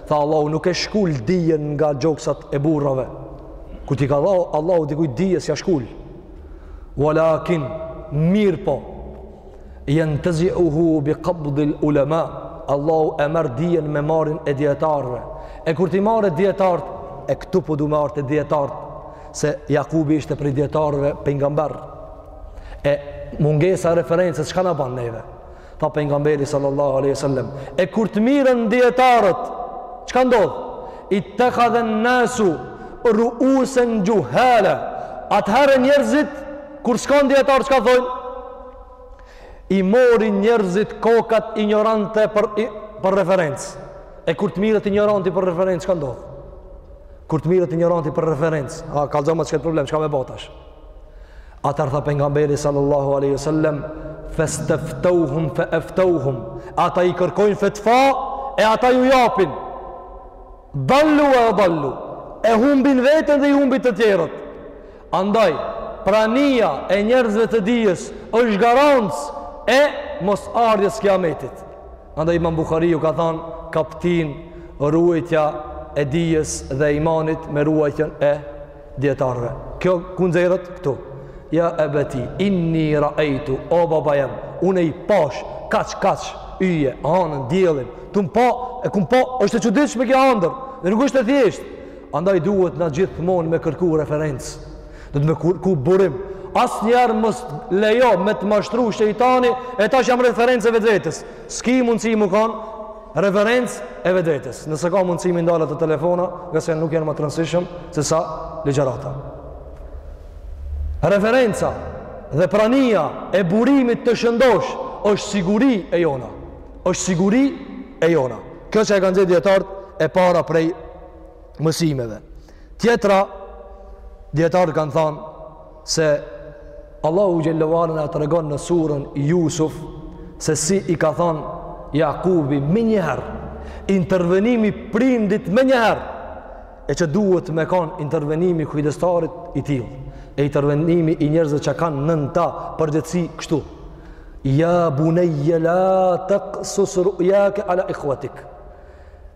Tha Allahu nuk e shkul dijen nga gjoksat e burrave. Kur t'i ka dhan Allahu dikujt dije s'ja shkul. Walakin mirëpo. Yantazi'uhu bi qabdil ulama. Allahu e merr dijen me marrjen e dietarëve. E kur t'i marrë dietart e këtu po du me ardh te dietart se Jakubi ishte prej dietarëve pejgamber. E mungesa e referencës çka na ban neve? tha pejgamberi sallallahu alaihi wasallam e kur të mirren dijetarët çka ndodh ittekhadhe nnasu ruusen xhuhala atëherë njerëzit kur s'kan dijetarë çka thonë i morrin njerëzit kokat injorante për, i, për referencë e kur të mirret injoranti për referencë çka ndodh kur të mirret injoranti për referencë a kallzoma qët problem çka me bo tash Atëherë tha pejgamberi sallallahu alaihi wasallam, "Fastaftauhum fa aftauhum." Ata i kërkojnë fetva e ata ju japin. Dallu e dallu. E humbin veten dhe i humbin të tjerët. Andaj prania e njerëzve të dijes është garancë e mosardhjes kiametit. Andaj Imam Buhariu ka thënë kaptinë ruajtja e dijes dhe imanit me ruajtjen e dijetarëve. Kjo ku nxerret këtu. Ja ebeti, inni raejtu, o baba jem, une i pash, kaq, kaq, yje, hanën, diellin, tu m'pa, e kum pa, është e çuditshme kjo andër, dhe nuk është e thjeshtë. Andaj duhet na gjithmonë me kërku referencë, duhet me kërku burim. Asnjëherë mos lejo me të mashtru shejtani, e tash jam referencë e vetvetes. S'ki mundësi me kanë, Referencë e vetvetes, nëse ka mundësi m'i ndalë telefonat, ngase nuk janë ma të rëndësishëm sesa ligjërata. Referenca dhe prania e burimit të shëndosh është siguri e jona. Është siguri e jona. Kjo që e kanë nxjerrë dietart e para prej mësimeve. Tjetra dietart kanë thanë se Allahu Xhelle we ala na tregon në surën Jusuf se si i ka thonë Jakubi menjëherë intervenimi i prindit menjëherë e që duhet me kanë intervenimi i kujdestarit i tillë e intervenimi i njerëzve që kanë nën ta përgjegjësi kështu ja bunejje la taksus ru'jake ala ikhvatik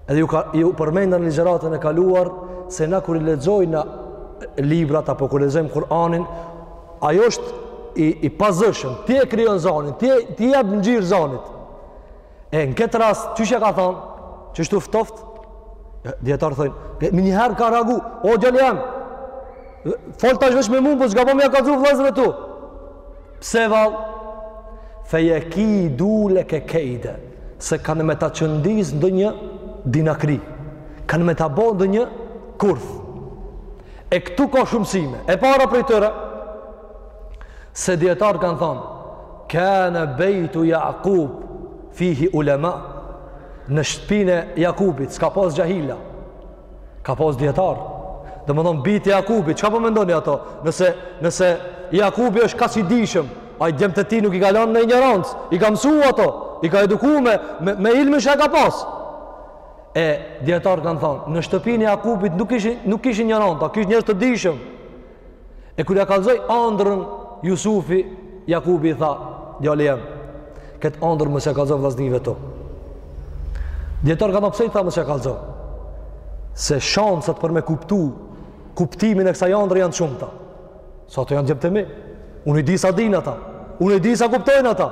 Edhe ju, ka, ju përmenda në ligjëratën e kaluar se na kur i lexojna librat apo kur lexojmë Kur'anin, ajo është i, i pazëshëm, ti e krijon zanin, ti, ti i jep ngjyrë zanit. E në këtë rast, qysh ja ka thanë, qështu ftoftë, dijetarët thonë, menjëherë ka reagu, o djali jem, fol tash veç me mu, po gabon me ja kallzu vllezëve tu. Pse vallë? Fejekidu leke kejda, se kanë me ta qëndis ndonjë dinakëri, kanë me ta bo ndonjë kurth. E këtu ka shumë mësime. E para prej tyre, se dijetarët kanë thonë, kene bejtu Jakub fihi ulema, në shtëpinë e Jakubit, s'ka pas xhahila, Ka pas dijetarë. Domethonë bijtë e Jakubit, çka po mendoni ato? Nëse nëse Jakubi është kaq i dijshëm, ai djemtë e tij nuk i ka lanë në injorancë, i ka mësu ato, i ka eduku me me, me ilmin që e ka pas. E dijetarët kanë thonë, në shtëpinë e Jakubit nuk kishte injoranta, kishte njerëz të dijshëm. E kur ja kallzoi andrrën Jusufi, Jakubi i tha, djali jem, këtë andërr mos ja kallzo vllaznive tu. Dijetarët kanë, pse i tha mos ja kallzo. Se shansat për me kuptu, kuptimin e kësaj andrre janë të shumta. Se ato janë djemtë e mi. Unë i di sa dinë ata. Unë i di sa kuptojnë ata.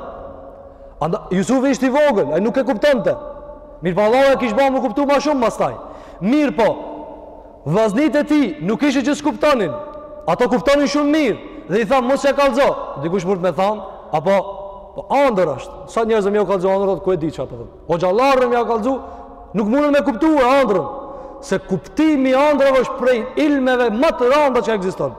Andaj, Jusufi ishte i vogël, ai nuk e kuptonte. Mirëpo, Allahu e kish ba me kuptu ma shumë mastaj. Mirëpo, Vllaznit e tij nuk ishin që s'kuptonin. Ato kuptonin shumë mirë dhe i tha mos ja kallxo. Dikush mundet me thanë, a po andërr asht. Sa njerëz me ju kallxu andërr ku e di çfarë po thon. Hoxhallarëve me ja kallxu, nuk munden me kuptue andrrën. Se kuptimi i andrrave është prej ilmeve ma të randa që ekziston.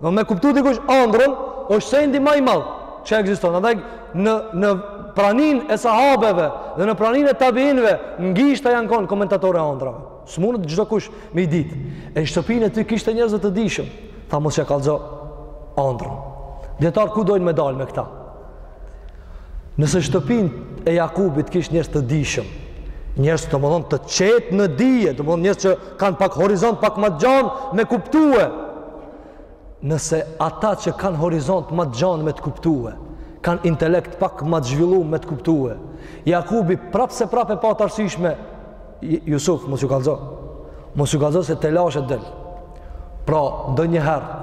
Do me kuptu dikush andrrën, është sendi ma i madh që ekziston. Andaj në praninë e sahabeve dhe në praninë e tabiinëve n'gishta janë kon komentatorët e andrrave. S'munet çdokush me i ditë. E shtëpinë e tij kishte njerëz të dijshëm. Tha mos ja kallzo andrrën. Dijetarët ku dojnë me dalë me këta? Nëse shtëpinë e Jakubit kishte njerëz të dijshëm, njerëz domethonë të qetë në dije, domethonë njerëz që kanë pak horizont, pak ma të gjanë me kuptue. Nëse ata që kanë horizont ma të gjanë me të kuptue, kanë intelekt pak ma të zhvillu me të kuptue, Jakubi prapëseprapë e pa të arsyshme, Jusuf, mos ju kallzo, mos ju kallzo se telashe t'del. Pra, ndonjëherë,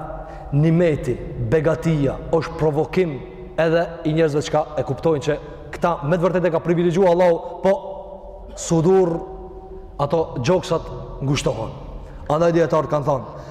nimeti, begatia, është provokim edhe i njerëzve çka e kuptojnë që këta me të vërtetë e ka privilegjua Allahu, po sudur ato gjoksat ngushtohen. Andaj dijetarët kanë thonë,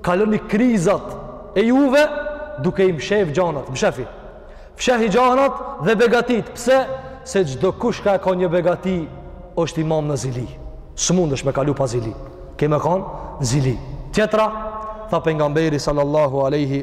Kaloni krizat e juve duke i mshef gjanat. Mshefi. Fshehi gjanat dhe begatitë. Pse? Se çdokush ka e ka një begati, është i marrë në zili. S'mund është me kalu pa zili. Ke me kanë zili. Tjetra, tha pejgamberi sallallahu alejhi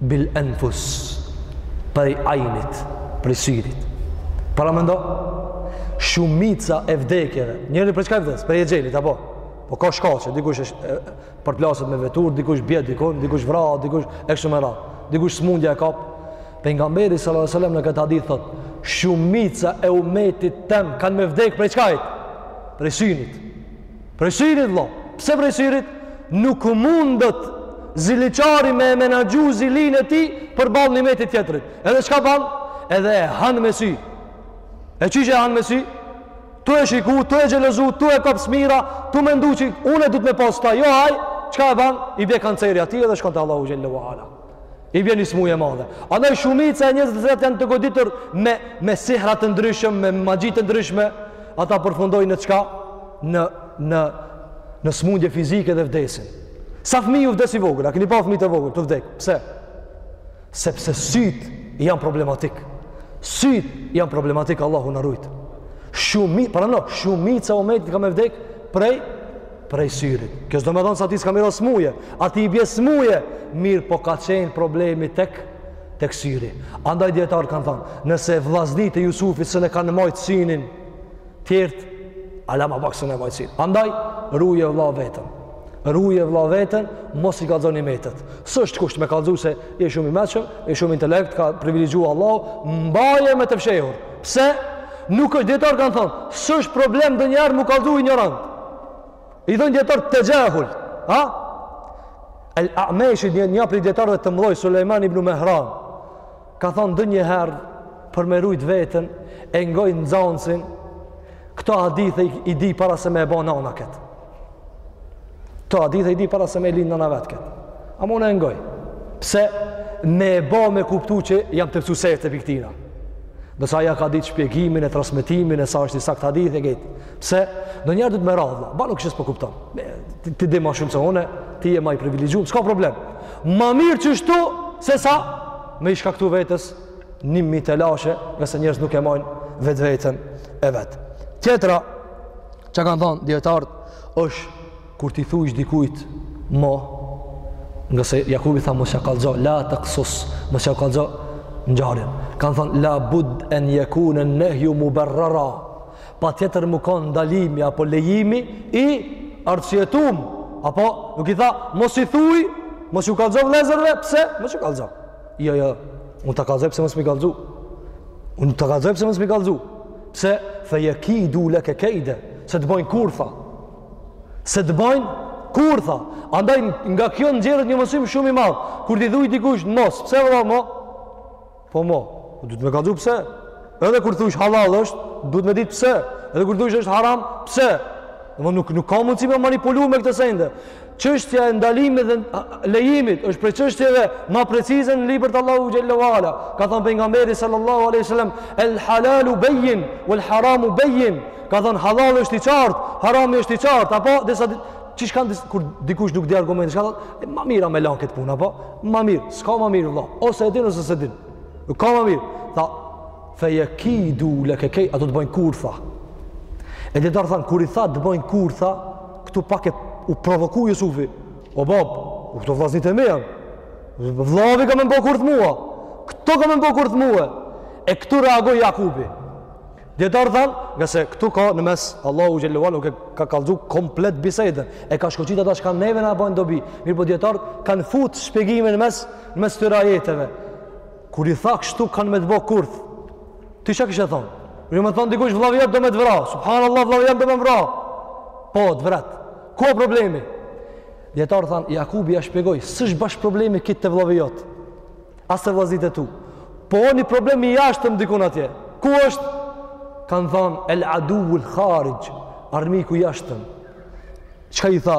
Bil enfus, prej ajnit, prej syrit. Paramendo, shumica e vdekjeve, njeri prej çka vdes, prej exhelit, apo? Po ka shkaqe, dikush përplaset me veturë, dikush bje dikun, dikush vra, dikush e kështu me radhë, dikush smundja e kap. Pejgamberi sallallahu sallam në këtë hadith thotë, shumica e umetit tem kanë me vdek prej çkajt? Prej synit. Prej syrit vëlla. Pse prej syrit? Nuk mundet ziliqari me e menaxhu zilinë e tij përballë nimetit tjetrit. Edhe çka ban? Edhe e hanë me sy. E qysh e hanë me sy? Tu e shiku, tu e xhelozu, tu e kap smira, tu mendu që une duhet me pasë ta, jo ai, çka e ban? I bje kanceri atij edhe shkon te Allahu Xhelle ue Ala. i vjen një smujë e madhe. Andaj shumica e njerëzve të cilat janë të goditur me me sihra të ndryshëm, me magji të ndryshme, ata përfundojnë në çka? Në në në smundje fizike dhe vdesin. Sa fëmijë u vdes i vogël, a keni pa fëmijë të vogël tu vdek? Pse? Sepse sytë janë problematik. Sytë janë problematik, Allahu na rujt. Shumi, paramendo, shumica e umetit ka me vdek prej prej syrit. Kjo s'do me thonë se atij s'ka me i ra smuje, atij i bje smuje, mirëpo ka qenë problemi tek, tek syri. Andaj dijetarët kanë thonë, nëse vllaznitë e Jusufit s'un e kanë majtë synin, tjerët, hala ma pak s'un e majnë synin. Andaj, ruje vlla veten. Ruje vlla veten, mos i kallzo nimetet. S'është kusht me kallzu se je shumë i meçëm, je shumë intelekt, t'ka privilegju Allahu, mbaje me të fshehur. Pse? Nuk është dijetarët kanë thënë, s'është problem ndonjëherë m'u kallzu injorant. I thojnë dijetarët texhahul, ha? El Ameshi një një prej dijetarëve të mëdhoj Sulejman ibn Mehran ka thënë ndonjëherë për me rujt veten e ngoj nxënësin këto hadithe i, i di para se me e bo nana këtë. Këto hadithe i di para se me e lind nana e vet këtë. Ama e ngoj. Pse me e bo me kuptu që jam tu msu sefte pi ktina. Ndonëse ja ka ditë shpjegimin e transmetimin e sa është i saktë hadithi e krejt. Pse ndonjëherë duhet me radhë. Ba nuk shës për po kupton. Ti di ma shumë se une, ti je ma i privilegjum. Ska problem. Ma mirë qështu se sa me i shkaktu vetes një mijë telashe nëse njerëzit nuk e majnë vetveten e vet. Tjetra, Çka kanë thonë dijetarët është kur t'i thujsh dikujt mo ngase Jakubi tha mos ja kallxo la taqsus mos jau kallxo ngjarjen kan thon la bud an yakuna nahyu mubarrara patjetër me kon ndalimi apo lejimi i arsyetum apo nuk i tha mos i thuj mos ju kallxo vëllezërve pse mos ju kallxo jo jo un ta kallxoj pse mos me i kallxo un ta kallxoj pse mos më kallxo Pse fe jekidu leke kejde, se të bojnë kurtha. Se të bojnë kurtha. Andaj nga kjo nxjerret një mësim shumë i madh. Kur t'i thuj dikush mos, pse vëlla mo? Po mo, duhet me kallxu pse? Edhe kur thush halal është, duhet me ditë pse? Edhe kur thush është haram, pse? Do nuk, nuk ka mundësi me manipulu me këto sende. Çështja e ndalimit dhe lejimit është prej çështjeve më precize në librin e Allahu xhallahu ala. Ka thënë pejgamberi sallallahu alaihi wasallam, "El halalu bayin wal haramu bayin." Ka thënë halal është i qartë, harami është i qartë, apo disa çka kan disa, kur dikush nuk di argumentin, çka thotë, "Ma mirë a me lan këtë punë apo? Ma mirë, s'ka ma mirë vëlla, ose e din ose s'e din." Nuk ka ma mirë. Tha, "Fa yakidu laka kay." Ato të bëjnë kurtha. E dijetarët thanë, kur i tha të bëjnë kurtha, Këtu pak u provoku Jusufi. O bab, u këto vlaznit e mi janë. Vllavi ka me mbo kurth mua. Këto ka me mbo kurth mua. E këtu reagoi Jakubi. Dijetarët thanë, ngase këtu ka në mes Allahu Xhelle ue ala s'e ka kallzu komplet bisedën, e ka shkoqit ata çka neve na bojnë dobi, mirëpo dijetarët kanë fut shpjegime në mes, në mes tyre ajeteve. Kur i tha kështu kanë me të bo kurth, Ti çka kishe thon? Me t'thon dikush vllavi jot do me të vra. Subhanallah vllavi jem do me m'vra. Po, të vret. Ku o problemi? Dijetarët than Jakubi ja shpjegoi, s'është bash problemi kit te vllavi jot. As te vllaznit e tu. Po o ni problem i jashtëm dikun atje. Ku është? Kan thon el aduul kharij, armiku i jashtëm. Çka i tha?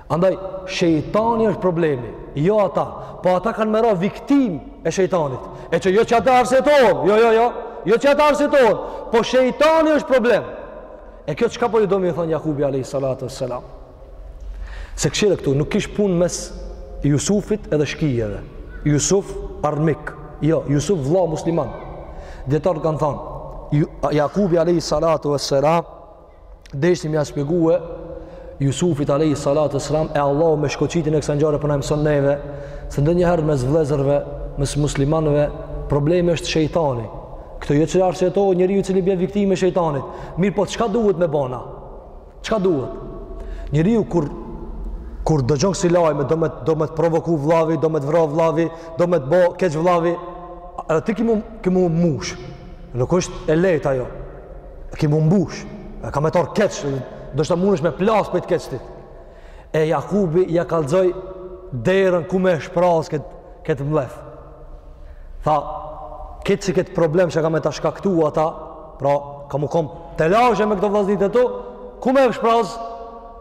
Andaj, shejtani është problemi, jo ata, po ata kanë me ra viktim e shejtanit, e që jo që ata arsyetohen, jo, jo, jo, jo që ata arsyetohen, po shejtani është problem. E kjo çka po i do me i thonë Jakubi a.s. Se kqyre këtu, nuk ish pun mes Jusufit edhe shkijeve. Jusuf armik, jo, Jusuf vlla musliman. Dijetarët kanë thonë, Jakubi a.s. Deshti me ja shpjegue Jusufit Alejhi Salatu Selam e Allahu me shkoqitjen e ksaj ngjarje po na mëson neve se ndonjëherë mes vllezërve, mes muslimanve problemi është shejtani këtu jo që arsyetohet njeriu i cili bje viktim e shejtanit mirëpo çka duhet me bo na çka duhet njeriu kur kur dëgjon ksi lajme do me, do me të provoku vllavi do me të vra vllavi do me të bo keq vllavi edhe ti ki mu, ki mu mush nuk është e leht ajo Ki mu mbush, e ka me t'ardhë keq, ndoshta munesh me plas prej të keqit. E Jakubi ja kallxoj derën ku me e shpraz këtë kët mllef. Tha, këtë që këtë problem që ka me ta shkaktu ata, pra, ka mu kon telashe me këta vllaznit e tu, ku me e shpraz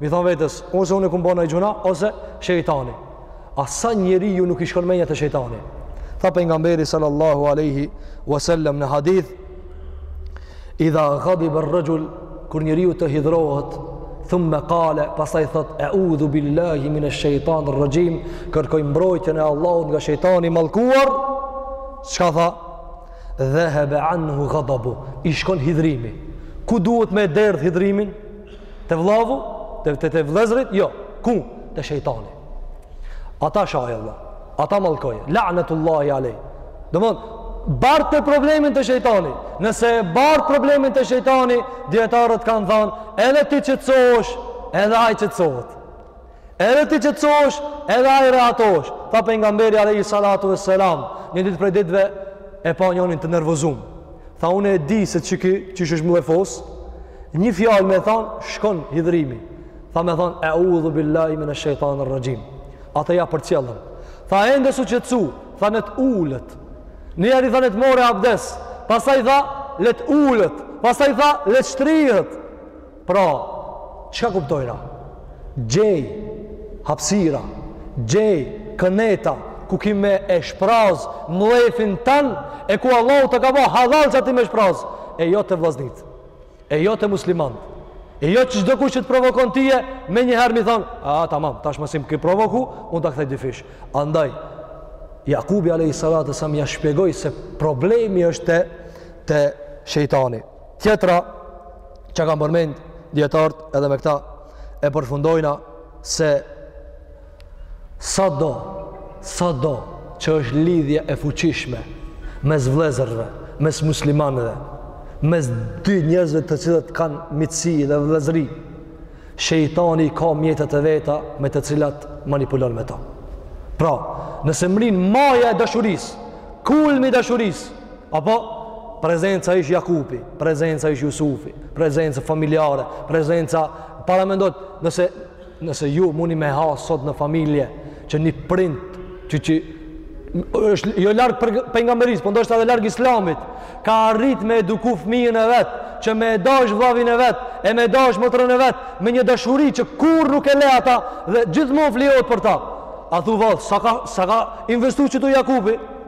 Me i thanë vetes, ose unë e kom bo naj gjynah, ose shejtani. A sa njeriu nuk i shkon menja te shejtani? Tha pejgamberi sallallahu aleyhi wasallam në hadith, idha gadibe rraxhul, kur njeriu të hidhrohet, thumme kale, pastaj thotë, eudhu billahi minesh shejtanirr rraxhim, kërkoj mbrojtjen e Allahut nga shejtani i mallkuar, çka tha? Dhehebe anhu gadabu, i shkon hidhrimi. Ku duhet me e derdh hidhrimin? Te vllavi, te, te, te vllezrit, jo. Ku? Te shejtani. Ata shaje vallah. Ata mallkoje. La'netullahi alejh. Domethon, barte problemin te shejtani. Nëse e bart problemin te shejtani, dijetarët kanë thanë, edhe ti qetësohesh edhe ai qetësohet Edhe ti qetësohesh, edhe ai rehatohet. Tha pejgamberi alejhi salatu ve selam, një ditë prej ditëve e pa njërin të nervozum. Tha unë e di se qiky qi është mllefos. Një fjalë me thanë, shkon hidhrimi. Tha me thanë e'udhu billahi minash shaitanir rajim. Ata ja përcjellën. Tha ende s'u qetësu, tha ne t'ulet. Njeri tha ne t'merr abdes. Pastaj tha le t'ulet. Pastaj tha le t'shtrihet. Pra, çka kuptojna? Gjej hapësira, gjej qeneta ku ki me e shpraz mllefin tand e ku Allahu ta ka ba hallall qaty me e shpraz e jo te vllaznit, e jo te muslimant, e jo që çdokush që të provokon tye, menjëherë me i thanë, a, tamam, tash masi m'ki provoku, unë ta kthej dyfish. Andaj, Jakubi a.s. ja shpjegoj se problemi është te, te shejtani. Tjetra që kanë përmend dijetarët edhe me këta e përfundojna se sado, sado që është lidhja e fuqishme mes vllezërve, mes muslimanëve, mes dy njerëzve të cilët kanë miqësi dhe vllazëri, shejtani ka mjetët e veta me të cilat manipulon me ta. Pra, nëse mrrin maja e dashurisë, kulmi i dashurisë, Apo prezenca ish Jakubi, prezenca ish Jusufi, prezenca familjare, prezenca paramendoni, nëse nëse ju mundni me has sot në familje që një prind që që është jo larg prej pejgamberisë, por ndoshta edhe larg islamit, ka arrit me e eduku fëmijën e vet, që me e dash vllavin e vet, e me e dash motrën e vet, me një dashuri që kurr nuk e le ata dhe gjithmonë flijohet për ta. A thu vallë, sa ka sa ka investuar këtu Jakubi?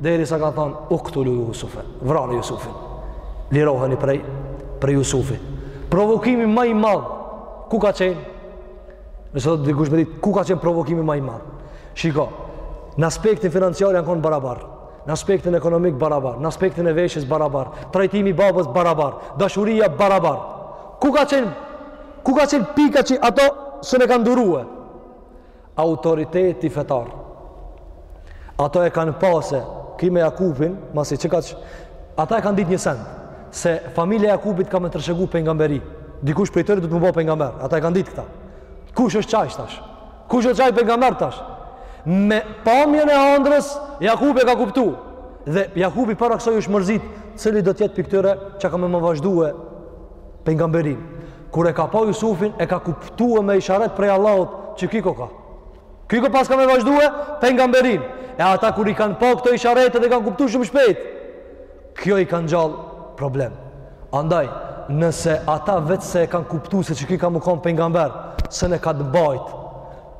Derisa kan thonë, uktulu Jusufe, vrani Jusufin, liroheni prej, prej Jusufit. Provokimi ma i madh, ku ka qenë? Nëse do dikush me ditë, ku ka qenë provokimi ma i madh? Shiko, në aspektin financiar janë konë barabar, në aspektin ekonomik barabar, në aspektin e veshjes barabar, trajtimi i babës barabar, dashuria barabar. Ku ka qenë, ku ka qenë pika që ato s'e ne kanë durue? autoriteti fetar. Ato e kanë pase, krye Jakubin, masi çka, ata e kanë ditë një send, se familja e Jakubit ka me trashëgu pejgamberi, dikush prej tyre do të mu bo pejgamber, ata e kanë ditë këta. Kush është qaj, shtash? Kush është qaj pejgamber, tash? Me pamjen e andrës, Jakubi e ka kuptu. Dhe Jakubi para kësaj është mërzit, cili do t'jetë pi këtyre që ka me ma vazhdue Pejgamberinë, kur e ka pa Jusufin, e ka kuptue me isharet prej Allahut që ky koka. Ky ko pas ka me vazhdue pejgamberinë. E ata kur i kanë pa këto isharete dhe i kanë kuptu shumë shpejt, kjo i ka ngjall problem. Andaj, nëse ata veç se e kanë kuptu se qiky ka me kanë pejgamber, s'e ne kanë t'bajt.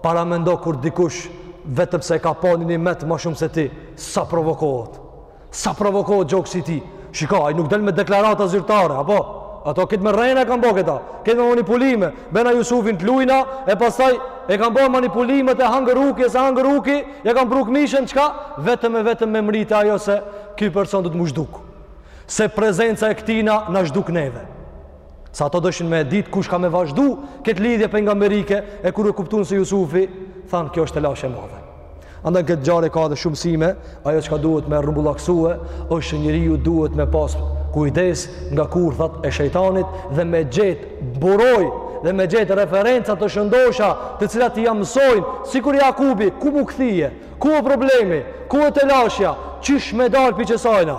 Paramendo kur dikush vetëm se e ka pa një nimet më shumë se ti, sa provokohet. Sa provokohet gjoksi ti. Shiko, ai nuk del me deklarata zyrtare, apo? Ato këtë me rrena e kanë bo këta. Këtë me manipulime. Bena Jusufin të lujna, e pasaj e kanë bo manipulimet e hangër ujki, e se hangër ujki, ia kanë pru kmishën, çka? Vetëm e vetëm me mritë ajo se ky person do të mu zhduk. Se prezenca e këtina na zhduk neve. Se ato doshin me ditë kush ka me vazhdu këtë lidhje pejgamberike e kur e kuptun se Jusufi, thanë kjo është telashe e madhe. Andaj n'këtë ngjarje ka dhe shumë mësime, ajo çka duhet me rrumbullaksue, është njeriu duhet me pas kujdes nga kurthat e shejtanit dhe me gjetë mburojë dhe me gjetë referenca të shëndosha të cilat ia mësojnë, sikur Jakubi, ku mu kthye, ku o problemi, ku o telashja, qysh me dalë pi qësajna.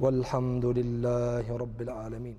والحمد لله رب العالمين